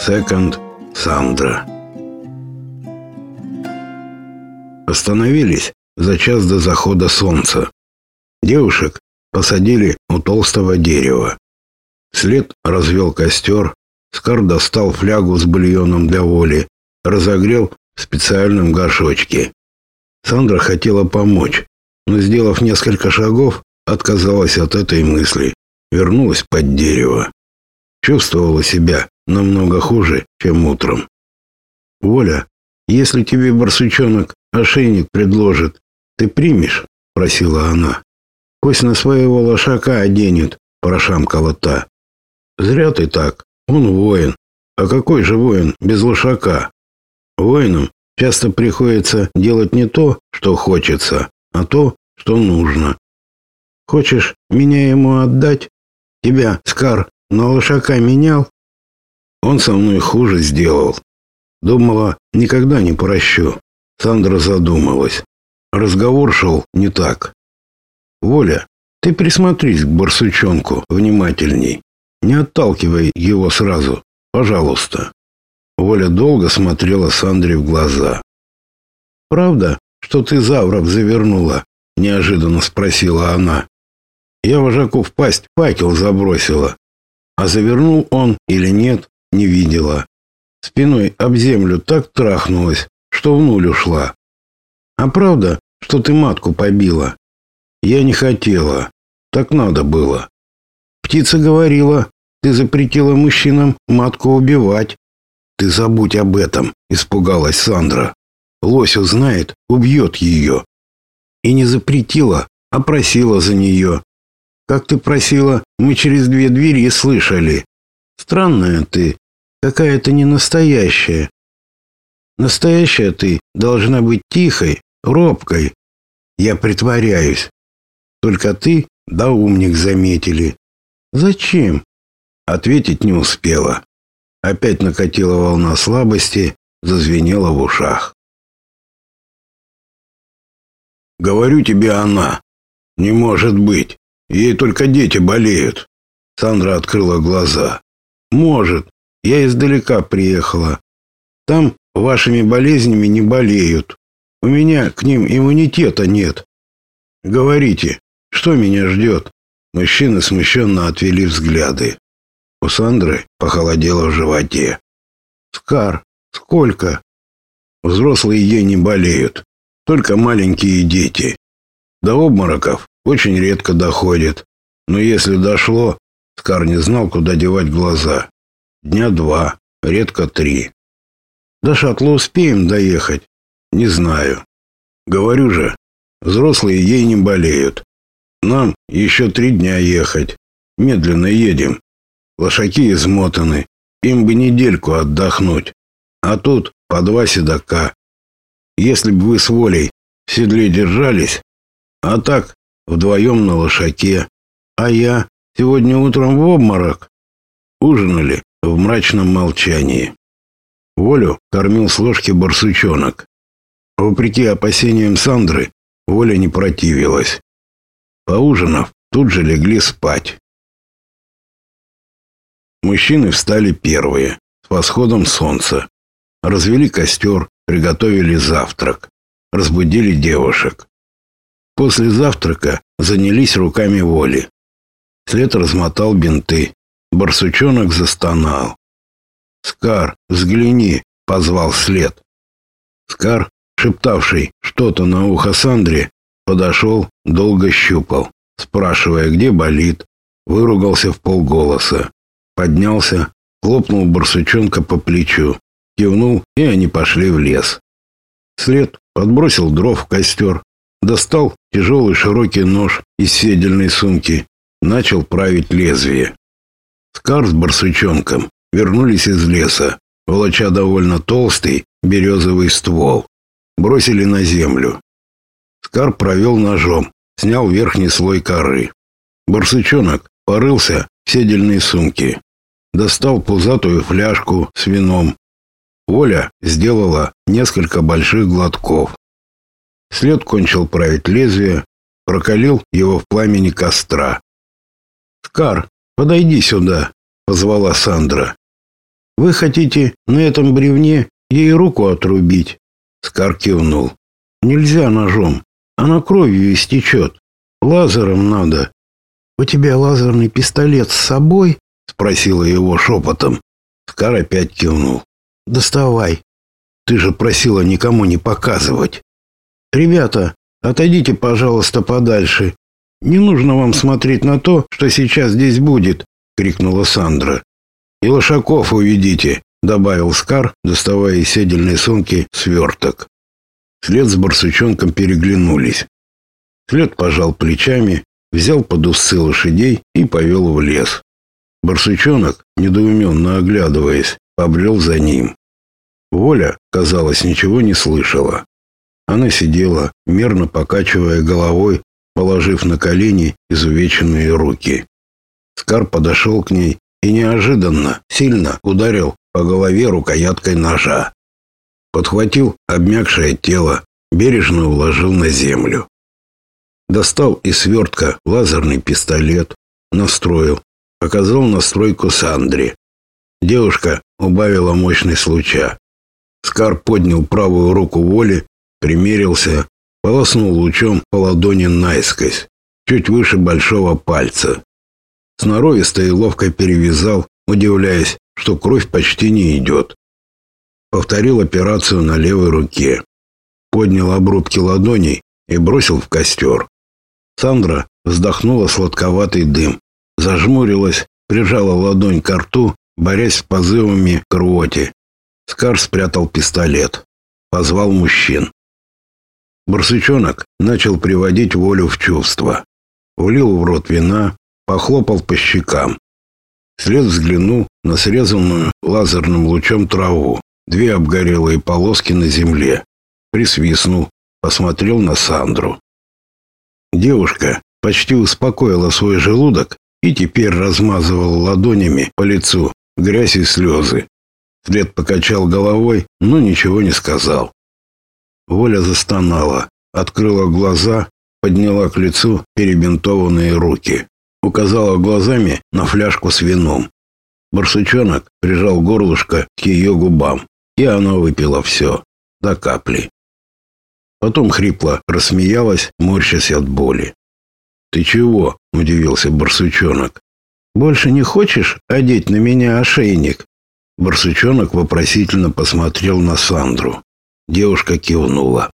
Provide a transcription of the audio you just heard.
Секонд Сандра. Остановились за час до захода солнца. Девушек посадили у толстого дерева. След развел костер, Скар достал флягу с бульоном для воли, разогрел в специальном горшочке. Сандра хотела помочь, но, сделав несколько шагов, отказалась от этой мысли, вернулась под дерево. Чувствовала себя намного хуже, чем утром. «Воля, если тебе барсучонок ошейник предложит, ты примешь?» — просила она. «Пусть на своего лошака оденет», — прошамкала та. «Зря ты так. Он воин. А какой же воин без лошака? Воинам часто приходится делать не то, что хочется, а то, что нужно. Хочешь меня ему отдать? Тебя, Скар, на лошака менял? Он со мной хуже сделал. Думала, никогда не прощу. Сандра задумалась. Разговор шел не так. Воля, ты присмотрись к барсучонку внимательней. Не отталкивай его сразу, пожалуйста. Воля долго смотрела Сандре в глаза. Правда, что ты завров завернула? неожиданно спросила она. Я вожаку в пасть факел забросила. А завернул он или нет, не видела. Спиной об землю так трахнулась, что в нуль ушла. А правда, что ты матку побила? Я не хотела. Так надо было. Птица говорила, ты запретила мужчинам матку убивать. Ты забудь об этом, испугалась Сандра. Лось узнает, убьет ее. И не запретила, а просила за нее. Как ты просила, мы через две двери слышали. Странная ты, какая-то не настоящая. Настоящая ты должна быть тихой, робкой. Я притворяюсь. Только ты да умник заметили. Зачем? Ответить не успела. Опять накатила волна слабости, зазвенела в ушах. Говорю тебе она. Не может быть. Ей только дети болеют. Сандра открыла глаза. Может. Я издалека приехала. Там вашими болезнями не болеют. У меня к ним иммунитета нет. Говорите, что меня ждет?» Мужчины смущенно отвели взгляды. У Сандры похолодело в животе. «Скар, сколько?» Взрослые ей не болеют, только маленькие дети. До обмороков очень редко доходит. Но если дошло, Скар не знал, куда девать глаза. Дня два, редко три. До шаттла успеем доехать? Не знаю. Говорю же, взрослые ей не болеют. Нам еще три дня ехать. Медленно едем. Лошаки измотаны. Им бы недельку отдохнуть. А тут по два седока. Если бы вы с волей в седле держались, а так вдвоем на лошаке. А я сегодня утром в обморок. Ужинали в мрачном молчании. Волю кормил с ложки барсучонок. Вопреки опасениям Сандры, Воля не противилась. Поужинав, тут же легли спать. Мужчины встали первые, с восходом солнца. Развели костер, приготовили завтрак. Разбудили девушек. После завтрака занялись руками воли. След размотал бинты. Барсучонок застонал. «Скар, взгляни!» — позвал след. Скар, шептавший что-то на ухо Сандре, подошел, долго щупал, спрашивая, где болит, выругался в полголоса, поднялся, хлопнул барсучонка по плечу, кивнул, и они пошли в лес. След подбросил дров в костер, достал тяжелый широкий нож из седельной сумки, начал править лезвие. Скар с барсучонком вернулись из леса, волоча довольно толстый березовый ствол. Бросили на землю. Скар провел ножом, снял верхний слой коры. Барсучонок порылся в седельной сумке. Достал пузатую фляжку с вином. Оля сделала несколько больших глотков. След кончил править лезвие, прокалил его в пламени костра. «Скар, подойди сюда», — позвала Сандра. Вы хотите на этом бревне ей руку отрубить?» Скар кивнул. «Нельзя ножом. Она кровью истечет. Лазером надо». «У тебя лазерный пистолет с собой?» Спросила его шепотом. Скар опять кивнул. «Доставай. Ты же просила никому не показывать». «Ребята, отойдите, пожалуйста, подальше. Не нужно вам смотреть на то, что сейчас здесь будет», — крикнула Сандра. «И лошаков уведите», — добавил Скар, доставая из седельной сумки сверток. След с барсучонком переглянулись. След пожал плечами, взял под усы лошадей и повел в лес. Барсучонок, недоуменно оглядываясь, побрел за ним. Воля, казалось, ничего не слышала. Она сидела, мерно покачивая головой, положив на колени изувеченные руки. Скар подошел к ней и неожиданно сильно ударил по голове рукояткой ножа. Подхватил обмякшее тело, бережно уложил на землю. Достал из свертка лазерный пистолет, настроил, показал настройку Сандре. Девушка убавила мощность луча. Скар поднял правую руку Воли, примерился, полоснул лучом по ладони наискось, чуть выше большого пальца. Сноровисто и ловко перевязал, удивляясь, что кровь почти не идет. Повторил операцию на левой руке. Поднял обрубки ладоней и бросил в костер. Сандра вздохнула сладковатый дым, зажмурилась, прижала ладонь к рту, борясь с позывами к рвоте. Скар спрятал пистолет. Позвал мужчин. Барсучонок начал приводить волю в чувство. Влил в рот вина, похлопал по щекам. След взглянул на срезанную лазерным лучом траву, две обгорелые полоски на земле. Присвистнул, посмотрел на Сандру. Девушка почти успокоила свой желудок и теперь размазывала ладонями по лицу грязь и слезы. След покачал головой, но ничего не сказал. Воля застонала, открыла глаза, подняла к лицу перебинтованные руки, указала глазами на фляжку с вином. Барсучонок прижал горлышко к ее губам, и она выпила все, до капли. Потом хрипло рассмеялась, морщась от боли. «Ты чего?» – удивился барсучонок. «Больше не хочешь одеть на меня ошейник?» Барсучонок вопросительно посмотрел на Сандру. Девушка кивнула.